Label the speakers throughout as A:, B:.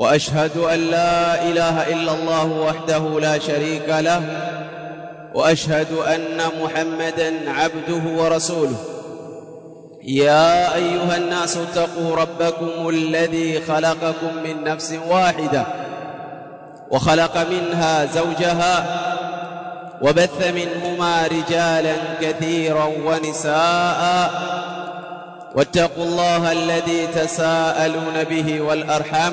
A: وأشهد أن لا إله إلا الله وحده لا شريك له وأشهد أن محمدا عبده ورسوله. يا أيها الناس اتقوا ربكم الذي خلقكم من نفس واحدة وخلق منها زوجها وبث منهما رجالا كثيرا ونساء. واتقوا الله الذي تساءلون به والأرحام.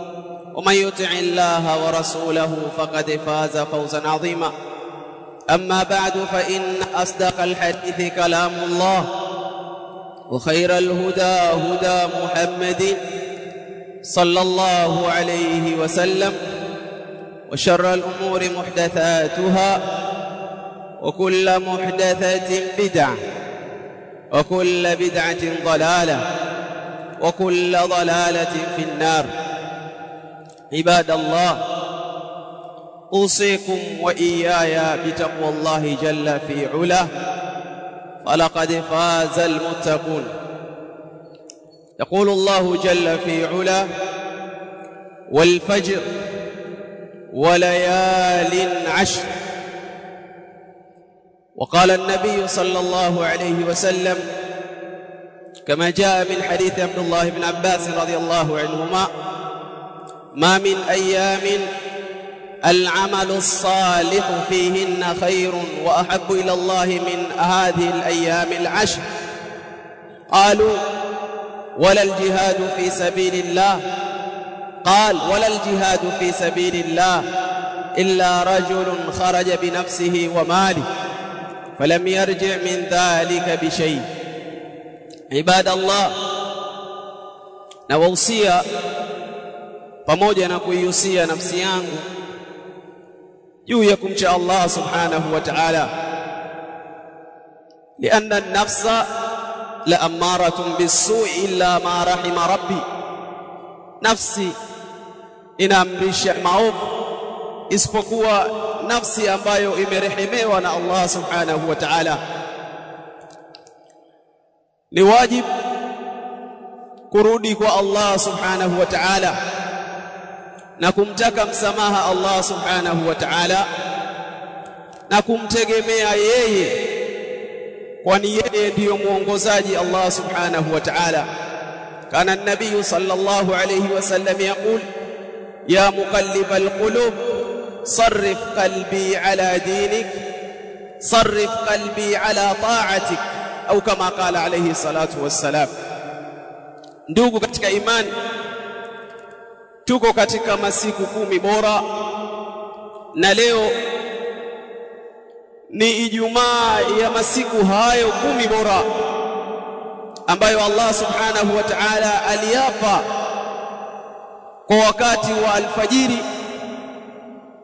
A: ومن يطع الله ورسوله فقد فاز فوزا عظيما. أما بعد فإن أصدق الحديث كلام الله وخير الهدى هدى محمد صلى الله عليه وسلم وشر الأمور محدثاتها وكل محدثة بدعة وكل بدعة ضلالة وكل ضلالة في النار. عباد الله أوصيكم وإياي بتقوى الله جل في علاه فلقد فاز المتقون. يقول الله جل في علاه والفجر وليال عشر. وقال النبي صلى الله عليه وسلم كما جاء من حديث عبد الله بن عباس رضي الله عنهما ما من أيام العمل الصالح فيهن خير وأحب إلى الله من هذه الأيام العشر. قالوا ولا الجهاد في سبيل الله. قال ولا الجهاد في سبيل الله إلا رجل خرج بنفسه وماله فلم يرجع من ذلك بشيء. عباد الله نوصيه pamoja na kuihusia nafsi yangu juu ya kumcha Allah subhanahu wa ta'ala. Lianna an-nafsa laammaratun bis-su'i illa ma rahima rabbi. Nafsi inaamrisha maovu isipokuwa nafsi ambayo imerehemewa na Allah subhanahu wa ta'ala. Ni wajib kurudi kwa Allah subhanahu wa ta'ala. Na kumtaka msamaha Allah subhanahu wa ta'ala na kumtegemea yeye kwani yeye ndiyo muongozaji Allah subhanahu wa ta'ala kana an-nabiy sallallahu alayhi wasallam yaqul ya muqallib al-qulub sarrif qalbi ala dinik sarrif qalbi ala ta'atik au kama qala alayhi salatu wassalam ndugu katika imani tuko katika masiku kumi bora. Na leo ni Ijumaa ya masiku hayo kumi bora ambayo Allah subhanahu wa ta'ala aliapa kwa wakati wa alfajiri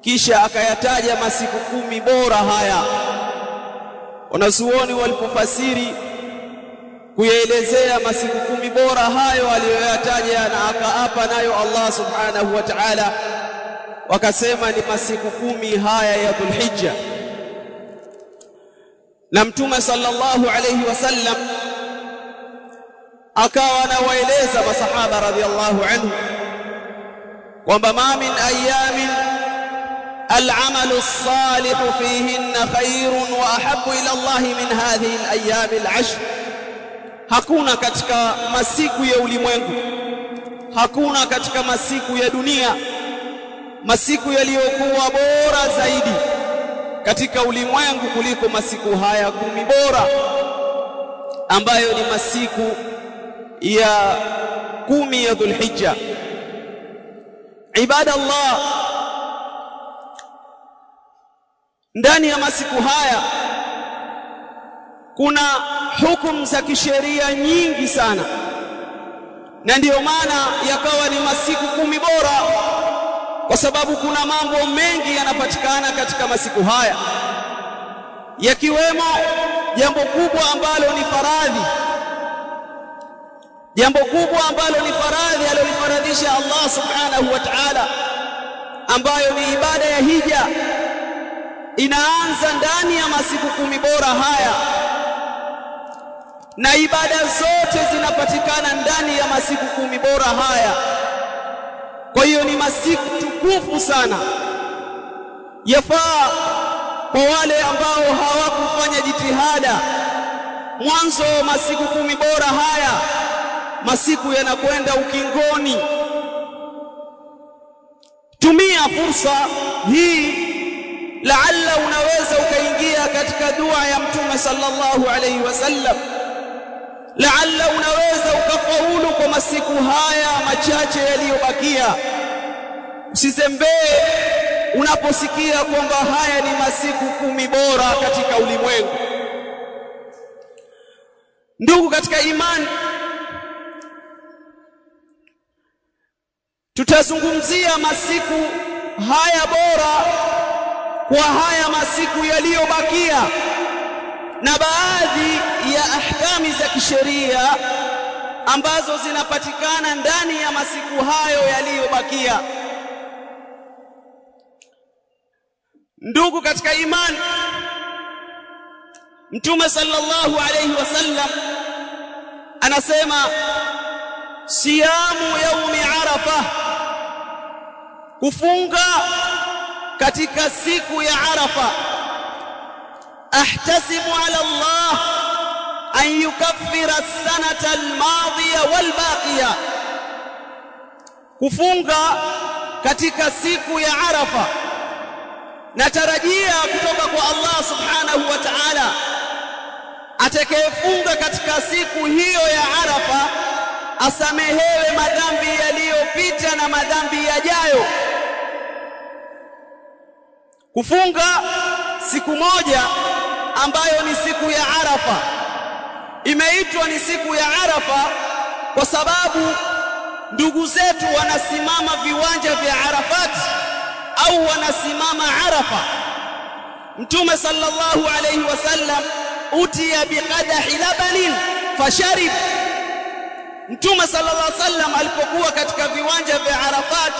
A: kisha akayataja masiku kumi bora haya. Wanazuoni walipofasiri kuyaelezea masiku kumi bora hayo aliyoyataja na akaapa nayo Allah subhanahu wa ta'ala wakasema ni masiku kumi haya ya Dhulhijja na mtume sallallahu alayhi wasallam akawa anawaeleza masahaba radhiallahu anhu kwamba ma min ayamin العمل الصالح فيهن خير واحب إلى الله من هذه الأيام العشر hakuna katika masiku ya ulimwengu hakuna katika masiku ya dunia masiku yaliyokuwa bora zaidi katika ulimwengu kuliko masiku haya kumi bora ambayo ni masiku ya kumi ya Dhulhijja. Ibada Allah ndani ya masiku haya kuna hukumu za kisheria nyingi sana. Na ndiyo maana yakawa ni masiku kumi bora kwa sababu kuna mambo mengi yanapatikana katika masiku haya. Yakiwemo jambo kubwa ambalo ni faradhi. Jambo kubwa ambalo ni faradhi alilolifaradhisha Allah subhanahu wa ta'ala ambayo ni ibada ya hija. Inaanza ndani ya masiku kumi bora haya na ibada zote zinapatikana ndani ya masiku kumi bora haya. Kwa hiyo ni masiku tukufu sana. Yafaa kwa wale ambao hawakufanya jitihada. Mwanzo masiku kumi bora haya masiku yanakwenda ukingoni. Tumia fursa hii laalla unaweza ukaingia katika dua ya mtume sallallahu alaihi wasallam laalla unaweza ukafaulu kwa masiku haya machache yaliyobakia. Usizembee unaposikia kwamba haya ni masiku kumi bora katika ulimwengu. Ndugu katika imani tutazungumzia masiku haya bora kwa haya masiku yaliyobakia na baadhi ya ahkami za kisheria ambazo zinapatikana ndani ya masiku hayo yaliyobakia. Ndugu katika imani mtume sallallahu alayhi wasallam anasema siamu yaumi arafa kufunga katika siku ya arafa ahtasibu ala Allah an yukaffira as-sanata al-madiya wal-baqiya kufunga katika siku ya arafa natarajia kutoka kwa Allah subhanahu wa ta'ala atakayefunga katika siku hiyo ya arafa asamehewe madhambi yaliyopita na madhambi yajayo kufunga siku moja ambayo ni siku ya Arafa. Imeitwa ni siku ya Arafa kwa sababu ndugu zetu wanasimama viwanja vya Arafat au wanasimama Arafa. Mtume sallallahu alayhi wasallam utiya biqadahi labanin fasharib. Mtume sallallahu alayhi wasallam alipokuwa katika viwanja vya Arafat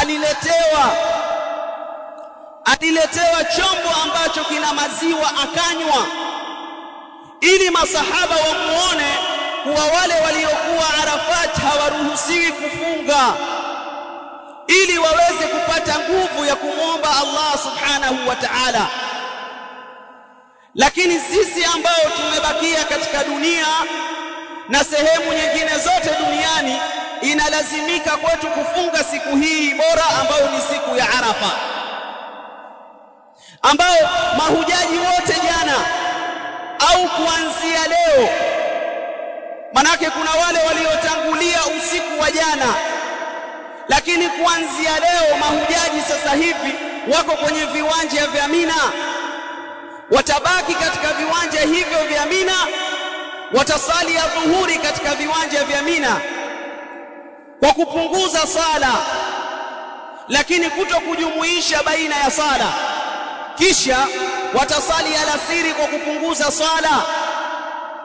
A: aliletewa aliletewa chombo ambacho kina maziwa akanywa ili masahaba wamuone kuwa wale waliokuwa Arafat hawaruhusiwi kufunga ili waweze kupata nguvu ya kumwomba Allah subhanahu wa ta'ala. Lakini sisi ambao tumebakia katika dunia na sehemu nyingine zote duniani inalazimika kwetu kufunga siku hii bora ambayo ni siku ya Arafa ambao mahujaji wote jana au kuanzia leo manake kuna wale waliotangulia usiku wa jana lakini kuanzia leo mahujaji sasa hivi wako kwenye viwanja vya Mina. Watabaki katika viwanja hivyo vya Mina watasali ya dhuhuri katika viwanja vya Mina kwa kupunguza sala lakini kuto kujumuisha baina ya sala kisha watasali alasiri kwa kupunguza swala.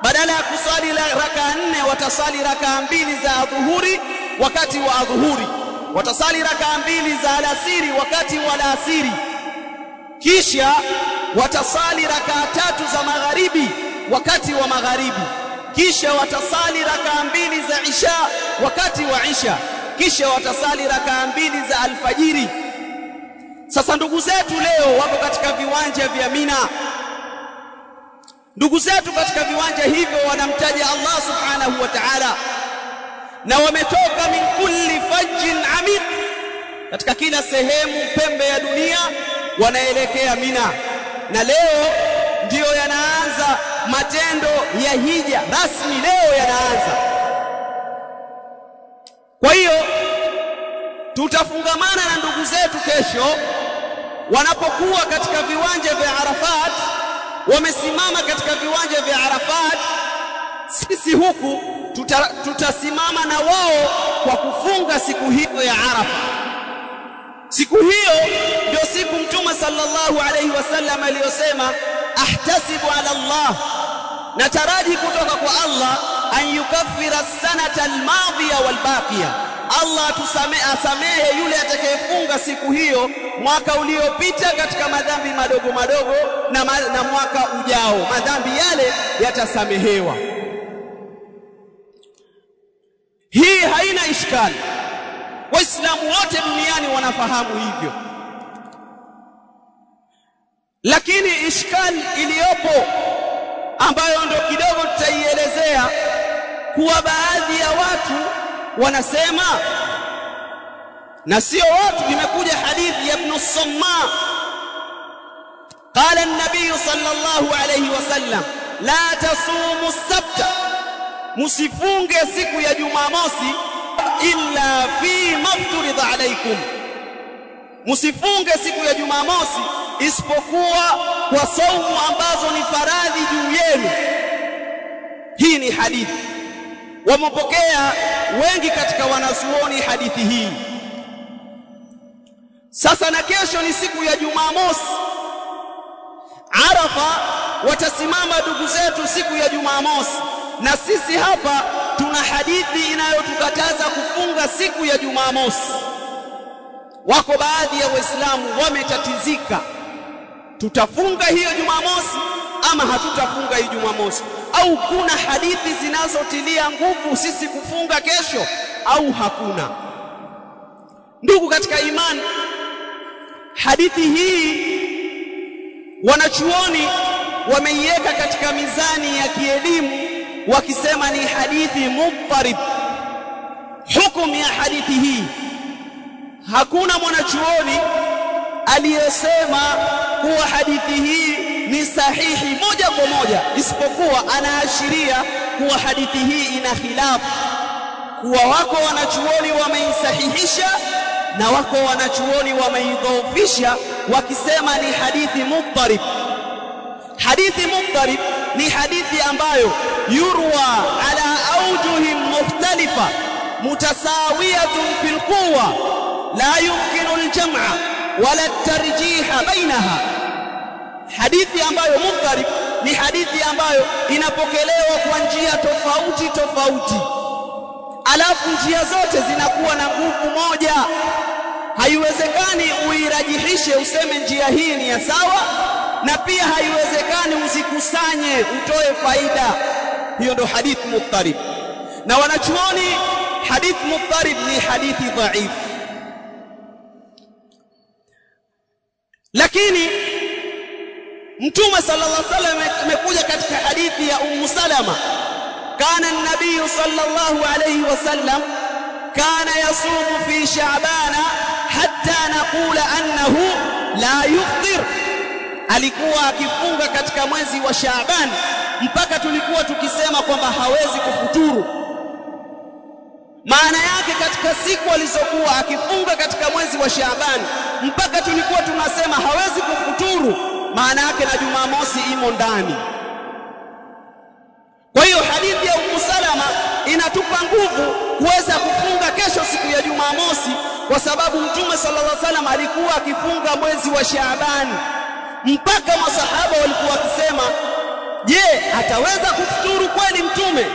A: Badala ya kusali raka nne watasali raka mbili za adhuhuri wakati wa adhuhuri. Watasali raka mbili za alasiri wakati wa alasiri. Kisha watasali raka tatu za magharibi wakati wa magharibi. Kisha watasali raka mbili za isha wakati wa isha. Kisha watasali raka mbili za alfajiri sasa ndugu zetu leo wako katika viwanja vya Mina. Ndugu zetu katika viwanja hivyo wanamtaja Allah subhanahu wa ta'ala. Na wametoka min kulli fajjin amiq katika kila sehemu pembe ya dunia wanaelekea Mina. Na leo ndiyo yanaanza matendo ya hija. Rasmi leo yanaanza. Kwa hiyo tutafungamana na ndugu zetu kesho wanapokuwa katika viwanja vya Arafat wamesimama katika viwanja vya Arafat sisi huku tuta, tutasimama na wao kwa kufunga siku hiyo ya Arafa. Siku hiyo ndio siku mtume sallallahu alayhi wasallam aliyosema ahtasibu ala Allah nataraji kutoka kwa Allah an yukaffira sanata almadhiya walbaqiya. Allah atusamehe asamehe yule atakayefunga siku hiyo mwaka uliopita katika madhambi madogo madogo na, ma, na mwaka ujao. Madhambi yale yatasamehewa. Hii haina ishkali. Waislamu wote duniani wanafahamu hivyo. Lakini ishkali iliyopo ambayo ndo kidogo tutaielezea kuwa baadhi ya watu wanasema na sio watu imekuja hadithi ya ibn Samma قال النبي صلى الله عليه وسلم لا تصوموا السبت msifunge siku ya Jumamosi illa fi mafturidha alaikum msifunge siku ya Jumamosi isipokuwa kwa saumu ambazo ni faradhi juu yenu hii ni hadithi wamepokea wengi katika wanazuoni hadithi hii sasa na kesho ni siku ya Jumamosi. Arafa watasimama ndugu zetu siku ya Jumamosi. Na sisi hapa tuna hadithi inayotukataza kufunga siku ya Jumamosi. Wako baadhi ya waislamu wametatizika tutafunga hiyo Jumamosi ama hatutafunga hiyo Jumamosi? Au kuna hadithi zinazotilia nguvu sisi kufunga kesho au hakuna? Ndugu katika imani hadithi hii wanachuoni wameiweka katika mizani ya kielimu wakisema ni hadithi muttarib. Hukumu ya hadithi hii hakuna mwanachuoni aliyesema kuwa hadithi hii ni sahihi moja kwa moja isipokuwa anaashiria kuwa hadithi hii ina khilafu kuwa wako wanachuoni wameisahihisha na wako wanachuoni wameidhoofisha wakisema ni hadithi mudharib hadithi mudharib ni hadithi ambayo yurwa ala aujuhin mukhtalifa mutasawiyatun fil quwa la yumkinu al-jam'a wala at-tarjiha bainaha hadithi ambayo mudharib ni hadithi ambayo inapokelewa kwa njia tofauti tofauti. Alafu njia zote zinakuwa na nguvu moja haiwezekani uirajihishe useme njia hii ni ya sawa na pia haiwezekani uzikusanye utoe faida. Hiyo ndo hadith muttarib na wanachuoni hadith muttarib ni hadithi dhaif. Lakini mtume sallallahu alaihi wasallam amekuja katika hadithi ya ummu salama. Kana an-nabiy sallallahu alaihi wasallam kana yasumu fi sha'bana hatta naqula annahu la yuftir. Alikuwa akifunga katika mwezi wa Shaaban mpaka tulikuwa tukisema kwamba hawezi kufuturu. Maana yake katika siku alizokuwa akifunga katika mwezi wa Shaaban mpaka tulikuwa tunasema hawezi kufuturu maana yake na Jumamosi imo ndani. Kwa hiyo hadithi ya Ummu Salama inatupa nguvu kuweza kufunga kesho siku ya Jumamosi kwa sababu Mtume sallallahu alaihi wasallam alikuwa akifunga mwezi wa Shaaban. Mpaka masahaba walikuwa wakisema je ataweza kufuturu kweli mtume?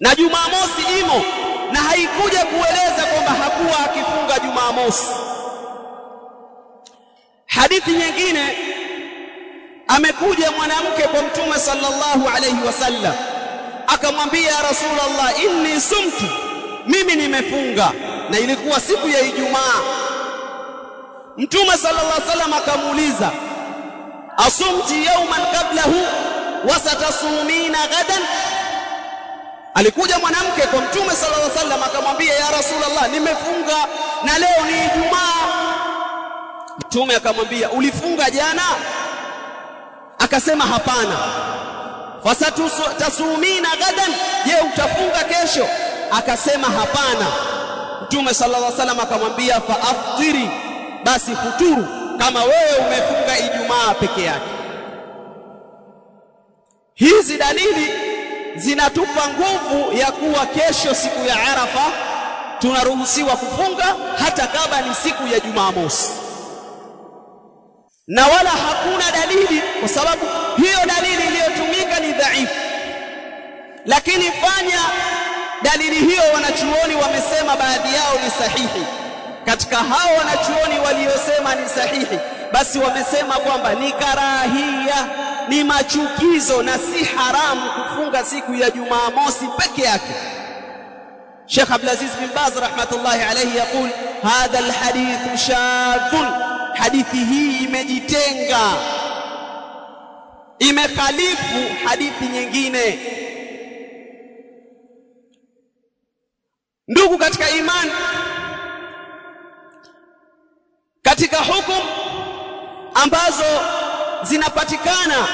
A: Na Jumamosi imo na haikuja kueleza kwamba hakuwa akifunga Jumamosi. Hadithi nyingine amekuja mwanamke kwa mtume sallallahu alayhi wasallam. Akamwambia rasulullah inni sumtu mimi nimefunga. Na ilikuwa siku ya Ijumaa. Mtume sallallahu alaihi wasallam akamuuliza asumti yawman qablahu wa satasumina gadan alikuja mwanamke kwa mtume sallallahu alaihi wasallam akamwambia ya rasulullah nimefunga na leo ni Ijumaa. Mtume akamwambia ulifunga jana? Akasema hapana. Fasatasumina gadan je utafunga kesho akasema hapana. Mtume sallallahu alaihi wasallam akamwambia faaftiri basi futuru kama wewe umefunga ijumaa peke yake. Hizi dalili zinatupa nguvu ya kuwa kesho siku ya Arafa tunaruhusiwa kufunga hata kama ni siku ya Jumamosi. Na wala hakuna dalili kwa sababu hiyo dalili iliyotumika ni dhaifu. Lakini fanya dalili hiyo wanachuoni wamesema baadhi yao ni sahihi. Katika hao wanachuoni waliosema ni sahihi basi wamesema kwamba ni karahia ni machukizo na si haramu kufunga siku ya Jumamosi peke yake. Sheikh Abdulaziz bin Baz rahmatullahi alayhi yakul hadha alhadith shadhun hadithi hii imejitenga imekhalifu hadithi nyingine ndugu katika imani katika hukumu ambazo zinapatikana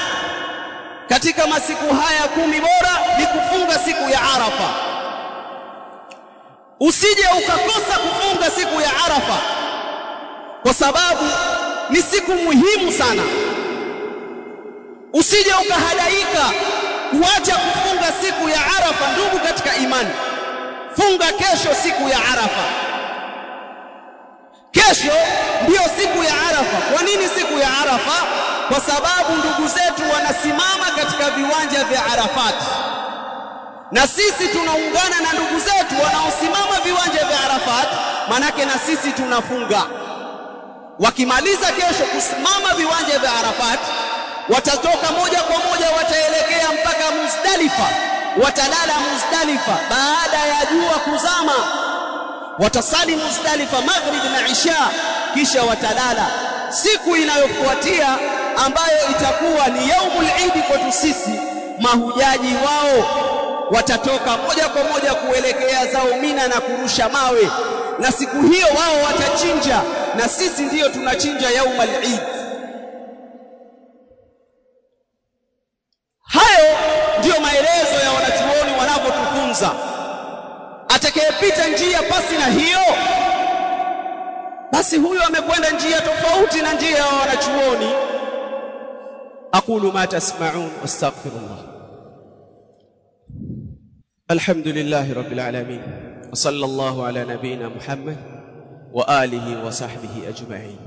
A: katika masiku haya kumi bora ni kufunga siku ya Arafa. Usije ukakosa kufunga siku ya Arafa kwa sababu ni siku muhimu sana. Usije ukahadaika kuacha kufunga siku ya Arafa ndugu katika imani funga kesho siku ya Arafa. Kesho ndiyo siku ya Arafa. Kwa nini siku ya Arafa? Kwa sababu ndugu zetu wanasimama katika viwanja vya Arafat. Na sisi tunaungana na ndugu zetu wanaosimama viwanja vya Arafat manake na sisi tunafunga. Wakimaliza kesho kusimama viwanja vya Arafat watatoka moja kwa moja wataelekea mpaka Muzdalifa watalala Muzdalifa baada ya jua kuzama. Watasali Muzdalifa maghrib na isha kisha watalala. Siku inayofuatia ambayo itakuwa ni yaumul idi kwetu sisi mahujaji wao watatoka moja kwa moja kuelekea zao Mina na kurusha mawe. Na siku hiyo wao watachinja na sisi ndiyo tunachinja yaumul idi hayo ndiyo maelezo ya wanachuoni wanavyotufunza atakayepita njia pasi na hiyo. Basi huyo amekwenda njia tofauti na njia ya wanachuoni. Aqulu ma tasma'un wastaghfirullah alhamdulillahi rabbil alamin. Wa sallallahu ala nabiyyina muhammad wa alihi wa sahbihi ajma'in.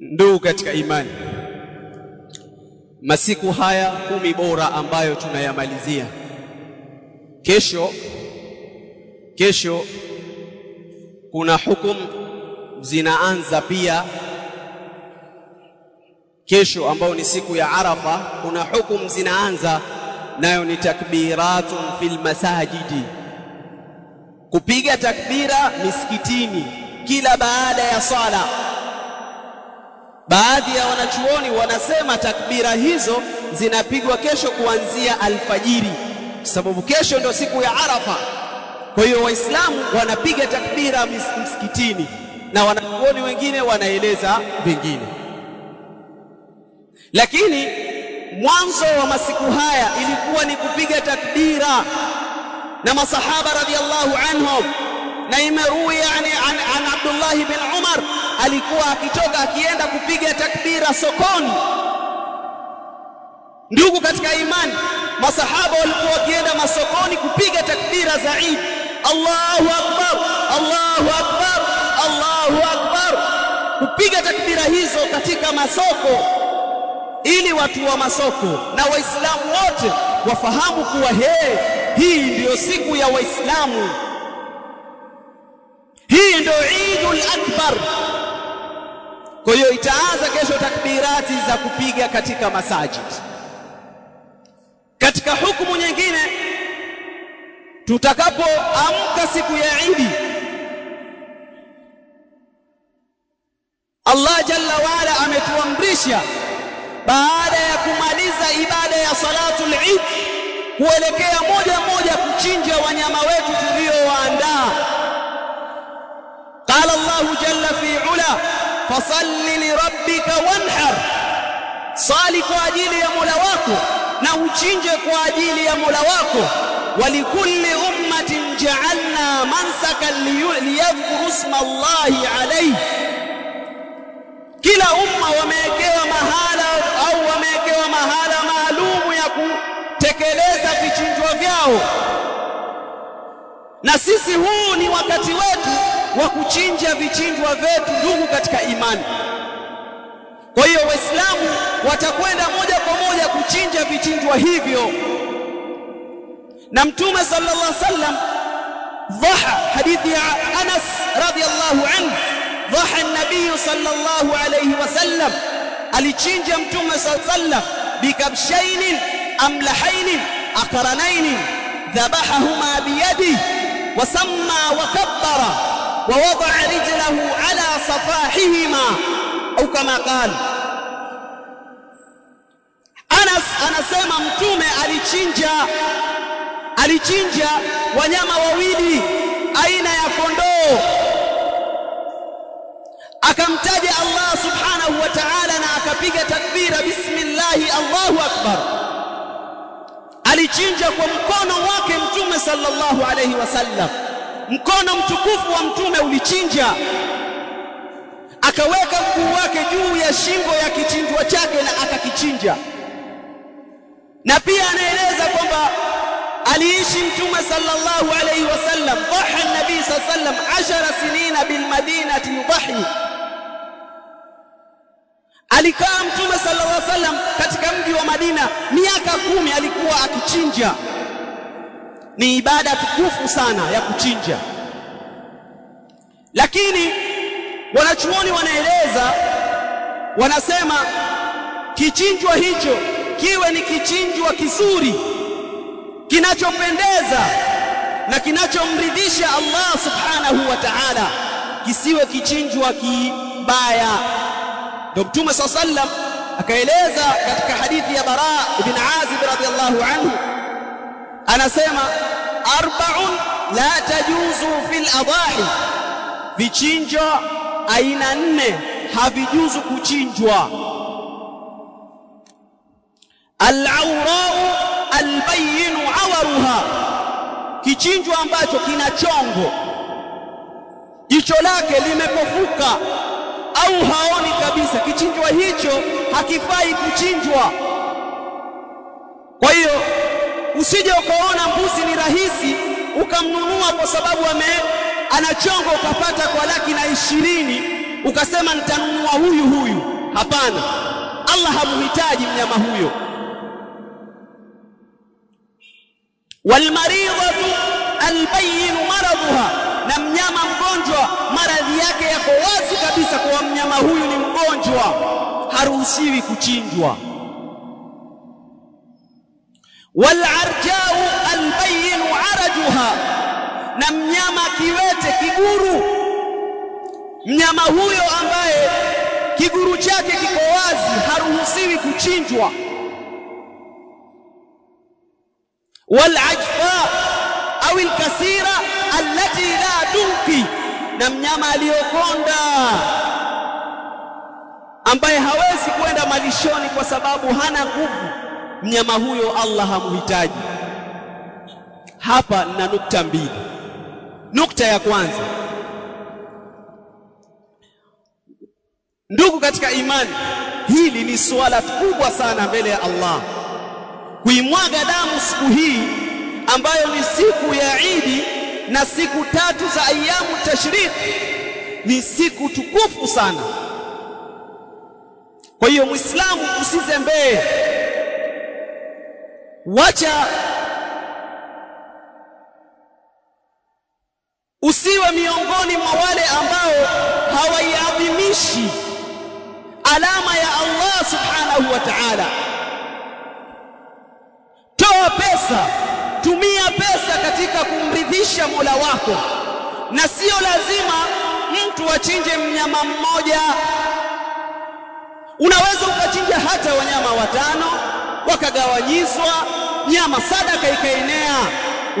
A: Ndugu katika imani masiku haya kumi bora ambayo tunayamalizia kesho kesho kuna hukum zinaanza pia. Kesho ambao ni siku ya Arafa kuna hukum zinaanza nayo ni takbiratun fil masajidi. Kupiga takbira misikitini kila baada ya sala baadhi ya wanachuoni wanasema takbira hizo zinapigwa kesho kuanzia alfajiri sababu kesho ndio siku ya Arafa. Kwa hiyo waislamu wanapiga takbira msikitini na wanachuoni wengine wanaeleza vingine. Lakini mwanzo wa masiku haya ilikuwa ni kupiga takbira na masahaba radhiallahu anhum. Na imerui yani an, an Abdullah bin Umar alikuwa akitoka akienda kupiga takbira sokoni ndugu katika imani masahaba walikuwa wakienda masokoni kupiga takbira za Eid. Allahu akbar Allahu akbar Allahu akbar. Kupiga takbira hizo katika masoko ili watu wa masoko na waislamu wote wafahamu kuwa he hii ndiyo siku ya waislamu. Hii ndio Eidul Akbar. Kwa hiyo itaanza kesho takbirati za kupiga katika masajid katika hukumu nyingine tutakapoamka siku ya Idi Allah jalla waala ametuamrisha baada ya kumaliza ibada ya salatul Eid kuelekea moja moja kuchinja wanyama wetu tuliowaandaa. Qala Allah jalla fi ula fasalli lirabbika wanhar sali kwa ajili ya Mola wako na uchinje kwa ajili ya Mola wako. Walikulli ummatin ja'alna mansakan liyadhkuru isma Allahi alayhi. Kila umma wamewekewa mahala au wamewekewa mahala maalumu ya kutekeleza vichinjwa vyao. Na sisi huu ni wakati wetu wa kuchinja vichinjwa vyetu ndugu katika imani kwa hiyo waislamu watakwenda moja kwa moja kuchinja vichinjwa hivyo na mtume sallallahu alaihi wasallam dhaha hadithi ya Anas radhiyallahu anhu dhaha an-nabiy sallallahu alayhi wasallam alichinja mtume sallallahu alayhi wasallam bikabshain amlahain aqranain dhabahahuma biyadi وسمى وكبر ووضع رجله على صفاحهما au kama qala. Anas anasema mtume alichinja alichinja wanyama wawili aina ya kondoo. Akamtaja Allah subhanahu wa ta'ala na akapiga takbira bismillah Allahu akbar. Alichinja kwa mkono wake mtume sallallahu alayhi wasallam mkono mtukufu wa mtume ulichinja akaweka mguu wake juu ya shingo ya kichinjwa chake na akakichinja. Na pia anaeleza kwamba aliishi mtume sallallahu alayhi wasallam dhaha nabii sallam 10 sinina bil madinati yudhi alikaa mtume sallallahu alayhi wasallam katika mji wa Madina miaka kumi alikuwa akichinja. Ni ibada tukufu sana ya kuchinja. Lakini wanachuoni wanaeleza wanasema kichinjwa hicho kiwe ni kichinjwa kizuri kinachopendeza na kinachomridhisha Allah subhanahu wa ta'ala kisiwe kichinjwa kibaya. Ndio mtume saa sallam akaeleza katika hadithi ya Bara ibn Azib radhiyallahu anhu anasema arba'un la tajuzu fil adahi vichinjo aina nne havijuzu kuchinjwa. Al-awra'u al-bayyin awaruha. Kichinjwa ambacho kina chongo. Jicho lake limepofuka au haoni kabisa. Kichinjwa hicho hakifai kuchinjwa. Kwa hiyo usije ukaona mbuzi ni rahisi ukamnunua kwa sababu ame ana chongo ukapata kwa laki na ishirini ukasema nitanunua huyu huyu. Hapana. Allah hamhitaji mnyama huyo. Walmaridatu albayinu maradhuha. Na mnyama mgonjwa maradhi yake yako wazi kabisa kwa mnyama huyu ni mgonjwa. Haruhusiwi kuchinjwa. Walarjau albayinu arajuha na mnyama kiwete kiguru. Mnyama huyo ambaye kiguru chake kiko wazi haruhusiwi kuchinjwa. Walajfa au alkasira allati la tunki na mnyama aliyokonda ambaye hawezi kwenda malishoni kwa sababu hana nguvu. Mnyama huyo Allah hamhitaji. Hapa na nukta mbili nukta ya kwanza. Ndugu katika imani hili ni suala kubwa sana mbele ya Allah. Kuimwaga damu siku hii ambayo ni siku ya Idi na siku tatu za ayamu tashrik ni siku tukufu sana. Kwa hiyo muislamu usizembee. Wacha usiwe miongoni mwa wale ambao hawaiadhimishi alama ya Allah subhanahu wa ta'ala. Toa pesa tumia pesa katika kumridhisha Mola wako. Na sio lazima mtu achinje mnyama mmoja. Unaweza ukachinja hata wanyama watano wakagawanyizwa nyama sadaka ikaenea.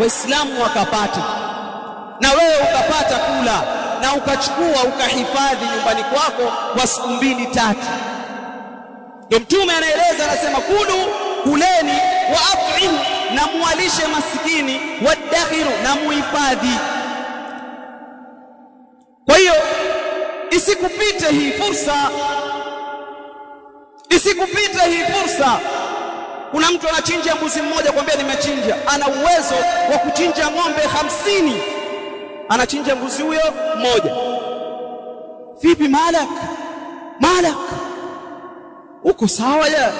A: Waislamu wakapata na wewe ukapata kula na ukachukua ukahifadhi nyumbani kwako kwa siku mbili tatu. Ndio mtume anaeleza anasema kulu kuleni wa at'im na muwalishe masikini wadakhiru na muhifadhi. Kwa hiyo isikupite hii fursa. Isikupite hii fursa. Kuna mtu anachinja mbuzi mmoja kwambia nimechinja. Ana uwezo wa kuchinja ng'ombe hamsini anachinja mbuzi huyo mmoja. Vipi malak? Malak uko sawa ya?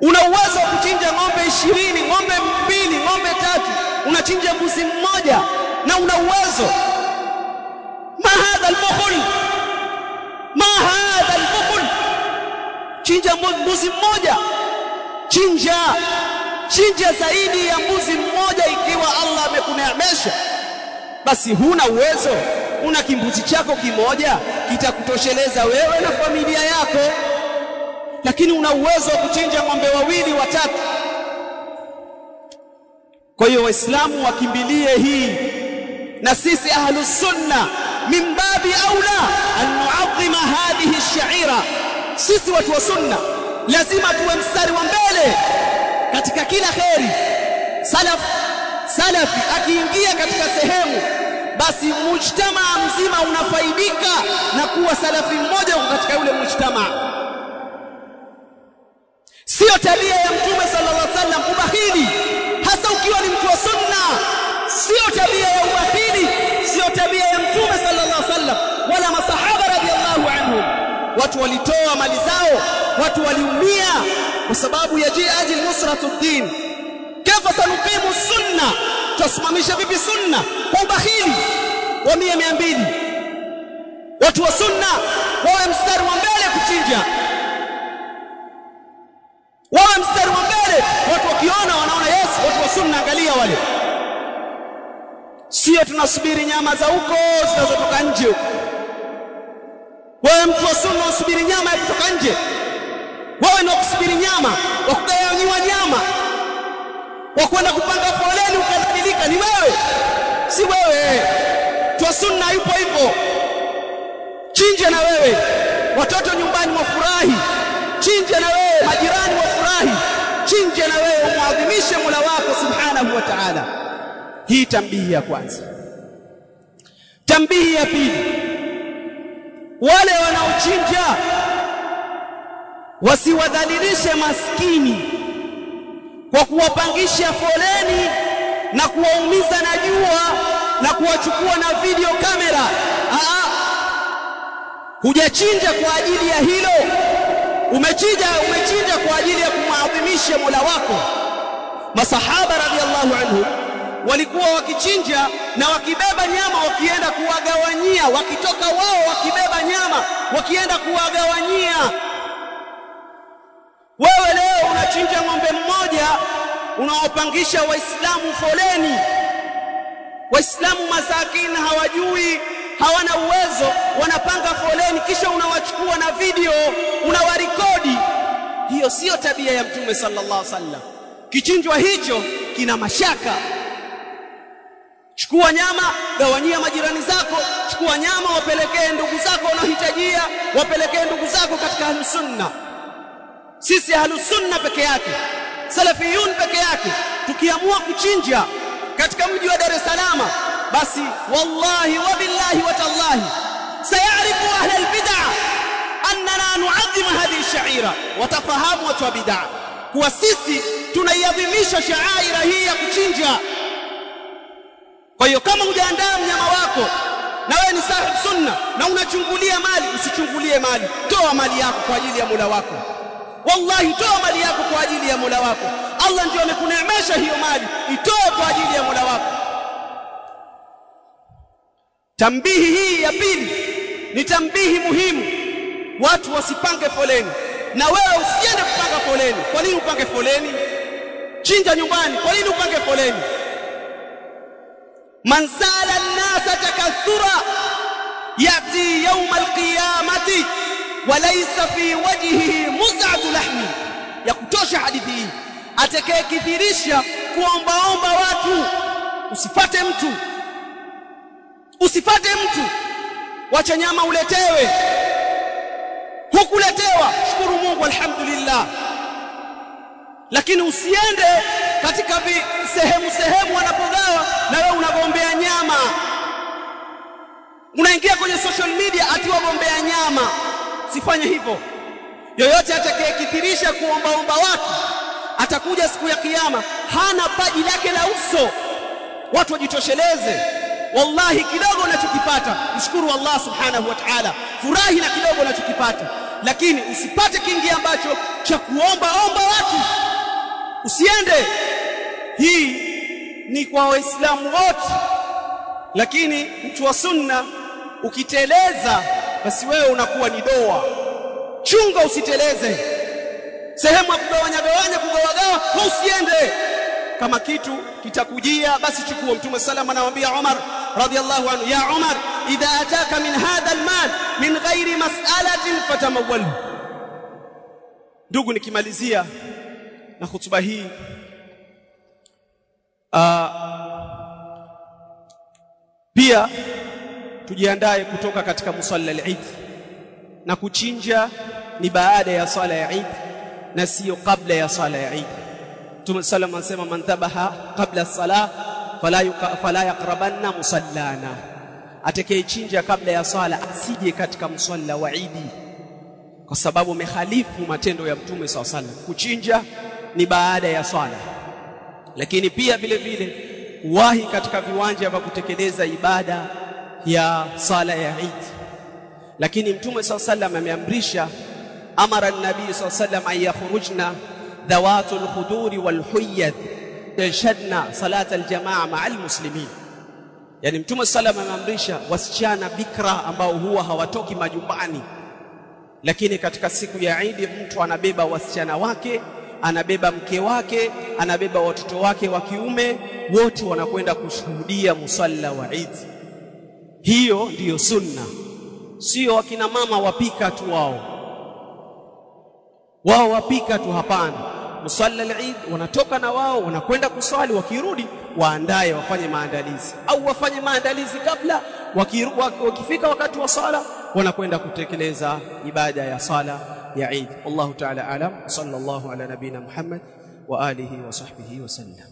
A: Una uwezo wa kuchinja ng'ombe ishirini ng'ombe mbili ng'ombe tatu. Unachinja mbuzi mmoja na una uwezo. Ma hadha al-bukhl ma hadha al-bukhl chinja mbuzi mmoja. Chinja! Chinja zaidi ya mbuzi mmoja ikiwa Allah amekuneemesha basi huna uwezo. Una kimbuzi chako kimoja kitakutosheleza wewe na familia yako. Lakini una uwezo wa kuchinja ng'ombe wawili watatu. Kwa hiyo waislamu wakimbilie hii. Na sisi ahlus sunna min babi aula an nu'azzima hadhihi ash-sha'ira. Sisi watu wa sunna lazima tuwe mstari wa mbele katika kila kheri. Salaf salafi akiingia katika sehemu basi mujtamaa mzima unafaidika na kuwa salafi mmoja katika yule mujtamaa. Sio tabia ya mtume sallallahu alaihi wasallam kubahili hasa ukiwa ni mtu wa sunna. Sio tabia ya ubahili sio tabia ya mtume sallallahu alaihi wasallam wala masahaba radhiallahu anhum. Watu walitoa mali zao watu waliumia kwa sababu ya jihadi nusratu din kaifa sanuqimu sunna. Tusimamisha vipi sunna? Kwa ubahili wa mia mia mbili. Watu wa sunna wawe mstari wa mbele kuchinja. Wawe mstari wa mbele. Watu wakiona wanaona yes watu wa sunna angalia wale. Sio tunasubiri nyama za huko zinazotoka nje. Huko wewe mtu wa sunna usubiri nyama ya kutoka nje. Wewe ndio kusubiri nyama wakugawanyiwa nyama wa kwenda kupanga foleni ukadhalilika ni wewe si wewe. Twa sunna yupo hivyo. Chinje na wewe. Watoto nyumbani wafurahi chinje na wewe. Majirani wafurahi chinje na wewe muadhimishe mula wako subhanahu wa ta'ala. Hii tambihi ya kwanza. Tambihi ya pili. Wale wanaochinja wasiwadhalilishe maskini kwa kuwapangisha foleni na kuwaumiza na jua na kuwachukua na video kamera Aa, hujachinja kwa ajili ya hilo? Umechinja umechinja kwa ajili ya kumwadhimisha Mola wako? Masahaba radhiallahu anhu walikuwa wakichinja na wakibeba nyama wakienda kuwagawanyia wakitoka wao wakibeba nyama wakienda kuwagawanyia wewe leo unachinja ng'ombe mmoja unawapangisha waislamu foleni. Waislamu masakini hawajui hawana uwezo wanapanga foleni kisha unawachukua na video unawarekodi. Hiyo siyo tabia ya mtume sallallahu alaihi wasallam. Kichinjwa hicho kina mashaka. Chukua nyama gawanyia majirani zako. Chukua nyama wapelekee ndugu zako wanaohitajia wapelekee ndugu zako katika ahlusunna sisi ahlusunna peke yake salafiyun peke yake tukiamua kuchinja katika mji wa Dar es Salaam basi wallahi wa billahi wa tallahi sayarifu ahli albid'a annana nu'azzim hadhihi ash-sha'ira watafahamu watu wa bid'a kuwa sisi tunaiadhimisha shaira hii ya kuchinja. Kwa hiyo kama hujaandaa mnyama wako na wewe ni sahib sunna na unachungulia mali usichungulie mali toa mali yako kwa ajili ya Mola wako wallahi toa mali yako kwa ajili ya Mola wako. Allah ndio amekuneemesha hiyo mali. Itoe kwa ajili ya Mola wako. Tambihi hii ya pili ni tambihi muhimu. Watu wasipange foleni. Na wewe usiende kupanga foleni. Kwa nini upange foleni? Chinja nyumbani. Kwa nini upange foleni? Manzala an-nasa takathura yati yawm al-qiyamati wa laysa fi wajhihi muz'atu lahmi. Ya kutosha hadithi hii atakayekithirisha kuombaomba watu usifate mtu usifate mtu. Wacha nyama uletewe hukuletewa. Shukuru Mungu alhamdulillah. Lakini usiende katika sehemu sehemu wanapogawa na wewe unagombea nyama. Unaingia kwenye social media atiwagombea nyama sifanye hivyo. Yoyote atakayekithirisha kuombaomba watu atakuja siku ya kiyama hana paji lake la uso. Watu wajitosheleze. Wallahi kidogo unachokipata mshukuru Allah subhanahu wa ta'ala. Furahi na kidogo unachokipata. Lakini usipate kingi ambacho cha kuomba omba watu usiende. Hii ni kwa waislamu wote. Lakini mtu wa sunna ukiteleza basi wewe unakuwa ni doa. Chunga usiteleze. Sehemu ya kugawanya gawanya kugawagawa usiende. Kama kitu kitakujia basi chukua mtume salama anamwambia Umar radiyallahu anhu ya Umar idha ataka min hadha almal min ghairi mas'alatin fatamawwal ndugu nikimalizia na hutuba hii uh, pia tujiandae kutoka katika musalla al-Eid. Na kuchinja ni baada ya sala ya Eid na sio kabla ya sala ya Eid. Mtume sallam anasema man qabla salah fala yuqa, fala yaqrabanna musallana. Atakayechinja kabla ya sala asije katika musalla wa Eid. Kwa sababu mehalifu matendo ya Mtume SAW sallam kuchinja ni baada ya sala. Lakini pia vile vile wahi katika viwanja vya kutekeleza ibada ya sala ya Eid. Lakini mtume swalla sallam ameamrisha amara nabii swalla sallam ayakhrujna dhawatul khuduri wal huyyad yashadna salat aljamaa maa almuslimin. Yani mtume sallam ameamrisha wasichana bikra ambao huwa hawatoki majumbani. Lakini katika siku ya Eid mtu anabeba wasichana wake anabeba mke wake anabeba watoto wake wa kiume wote wanakwenda kushuhudia musalla wa Eid hiyo ndiyo sunna. Sio wakina mama wapika tu wao. Wao wapika tu hapana. Musalla al-Eid wanatoka na wao wanakwenda kuswali. Wakirudi waandaye, wafanye maandalizi. Au wafanye maandalizi kabla. Wakifika wakati wa sala wanakwenda kutekeleza ibada ya sala ya Eid. Allahu ta'ala alam. Sallallahu ala nabina Muhammad wa alihi wa sahbihi wa sallam